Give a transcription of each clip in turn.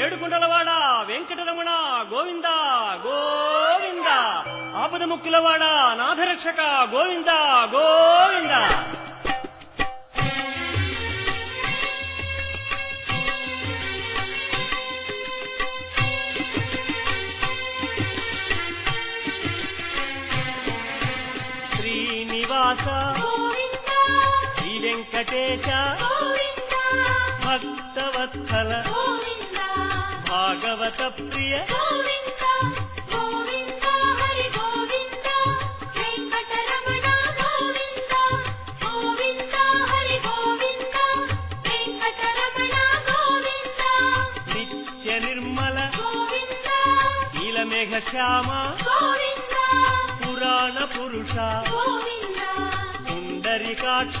ఏడుగుండలవాడ వెంకటరమణ గోవింద గోవింద. ఆపద ముక్కులవాడ నాథరక్షక గోవింద గోవింద. శ్రీనివాస శ్రీ వెంకటేశ భక్తవత్సల భాగవత ప్రియ. నిత్య నిర్మల పురాణ పురుష పుండరికాక్ష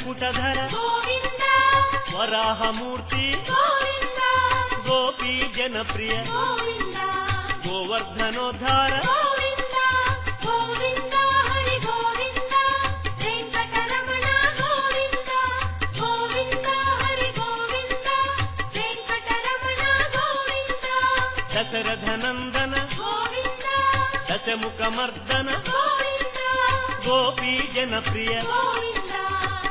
పుటధర వరాహమూర్తి గోపీ జనప్రియ గోవర్ధనోద్ధార దశరథనందన దశముఖమర్దన గోపీ జనప్రియ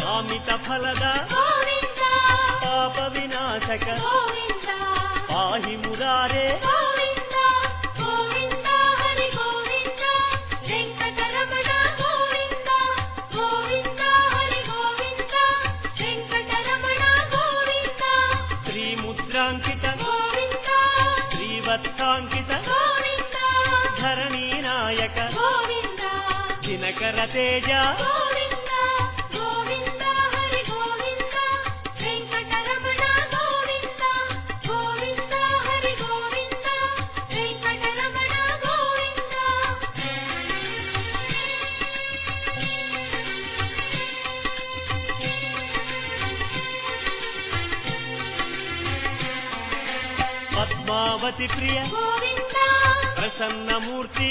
కామిత ఫలద పాప వినాశక పాహి మురారే ంకితీవత్కాంకిత ధరణీనాయక గోవింద దినకర తేజ పద్మావతి ప్రియ ప్రసన్నమూర్తి.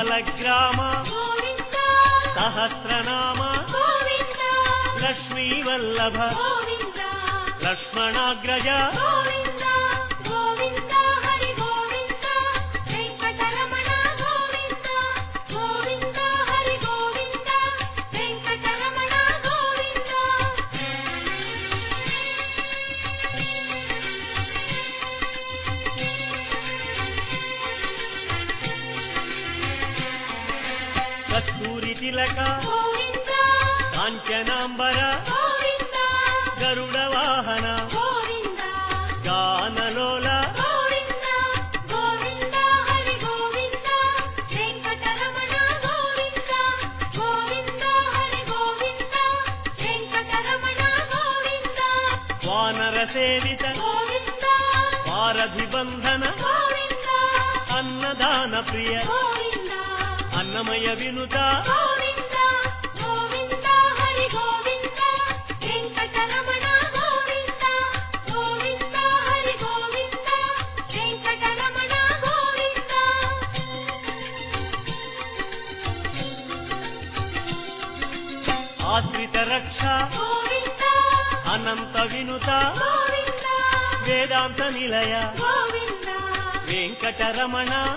बालग्राम सहस्रनाम लक्ष्मीवल्लभ लक्ष्मणाग्रजा తిలక కాంచనాంబర గరుడ వాహన గానలోల సేవిత పారధి అన్నదాన ప్రియ అన్నమయ వినుత. ఆశ్రిత రక్ష అనంత వినుత. వేదాంత నిలయ. వెంకటరమణ.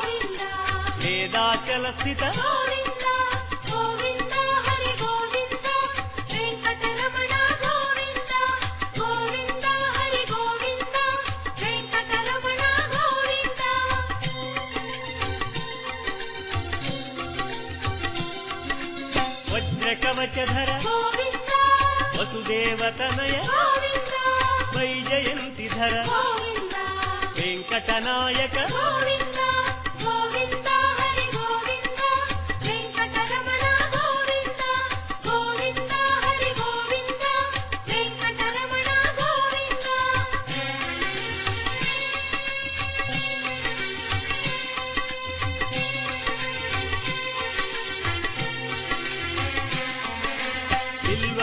వేదాచల స్థిత కవచధర వసుదేవతనయ వై ధర వెంకటనాయక గోవింద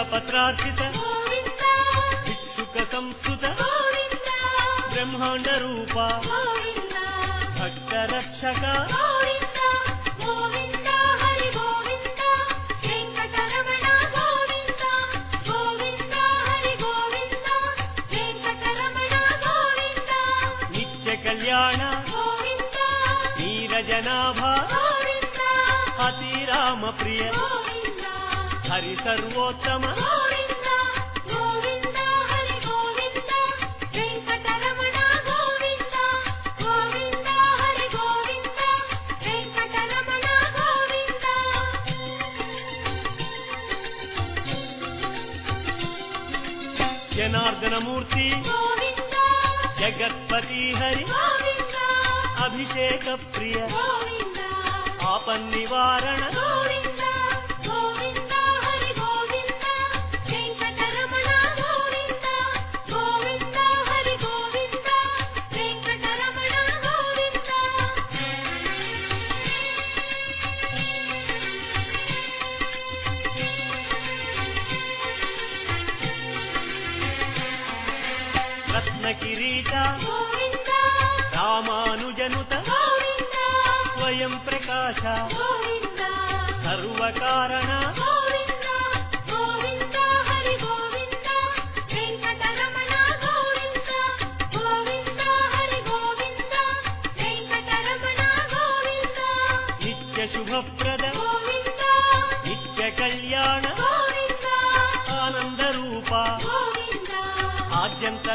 పత్రార్చిత భిక్షుక సంస్కృత బ్రహ్మాండ రూప భక్త రక్షక కళ్యాణ నీరజనాభా అతి రామ ప్రియ హరి సర్వోత్తమ. జనార్దనమూర్తి జగత్పతి హరి అభిషేక ప్రియ ఆపన్నివారణ నివారణ రత్న కిరీట. రామానుజనుత. స్వయం ప్రకాశ. సర్వకారణ.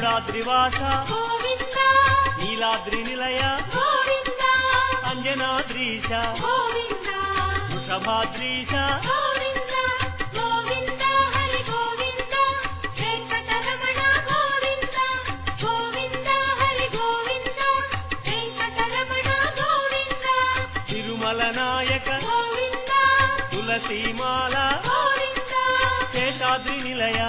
గరుడాద్రివాస నీలాద్రి నిలయ అంజనాద్రీశాద్రీశ వృషభాద్రీశ తిరుమలనాయక శేషాద్రి నిలయా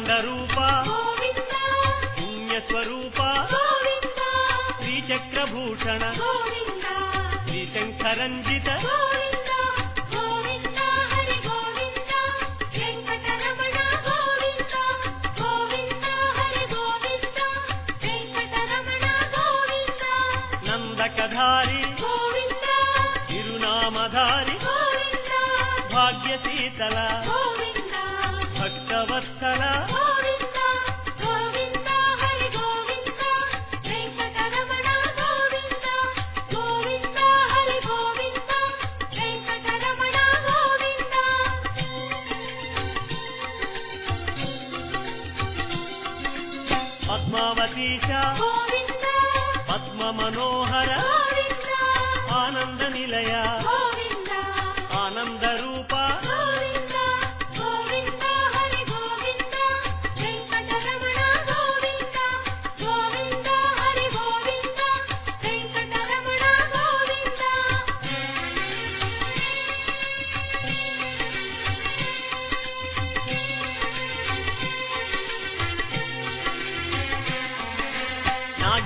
బ్రహ్మాండరూప పుణ్యస్వరూప శ్రీచక్రభూషణ శ్రీశంకరంజిత నందకధారి తిరునామధారి భాగ్యశీతల ಭಕ್ತವತ್ಸಲ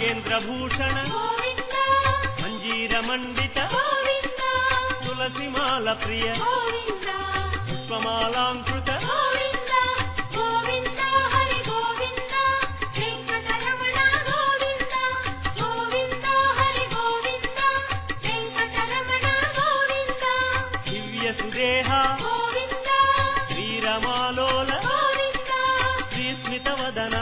నాగేంద్రభూషణ మంజీరమండిత తులసిమాల ప్రియ పుష్పమాలాంకృత దివ్య శ్రీరమాలోల శ్రీస్మిత వదనా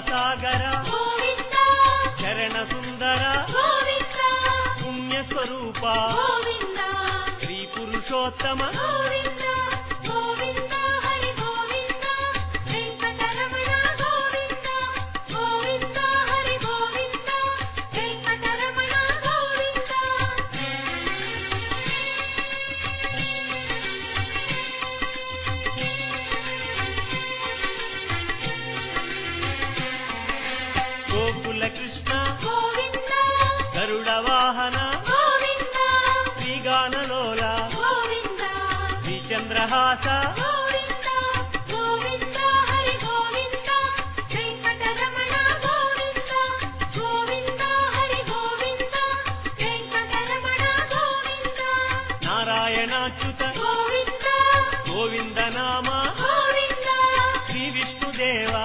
సాగర చరణ సుందర పుణ్యస్వరూప శ్రీ పురుషోత్తమ శ్వాస నారాయణాచ్యుత గోవింద నామ. శ్రీ విష్ణుదేవా.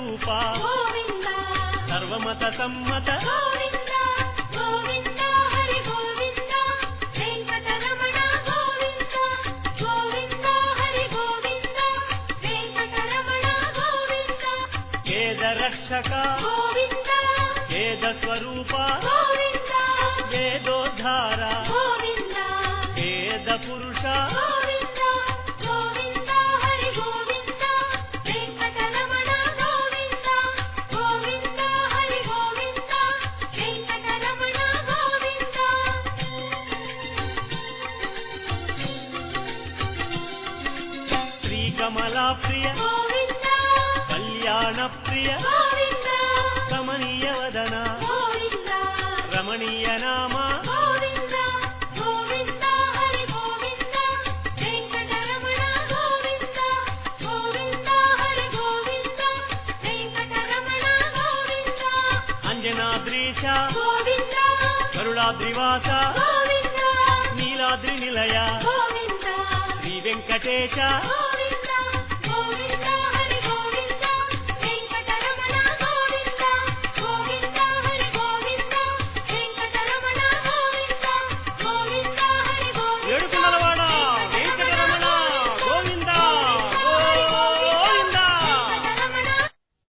దేవా సర్వమత సమ్మత. రక్షక. వేద స్వరూప. వేదోద్ధార. వేద పురుష. రమణీయ నామా. అంజనాద్రీశ కరుణాద్రివాస నీలాద్రి నిలయ శ్రీ వెంకటేశ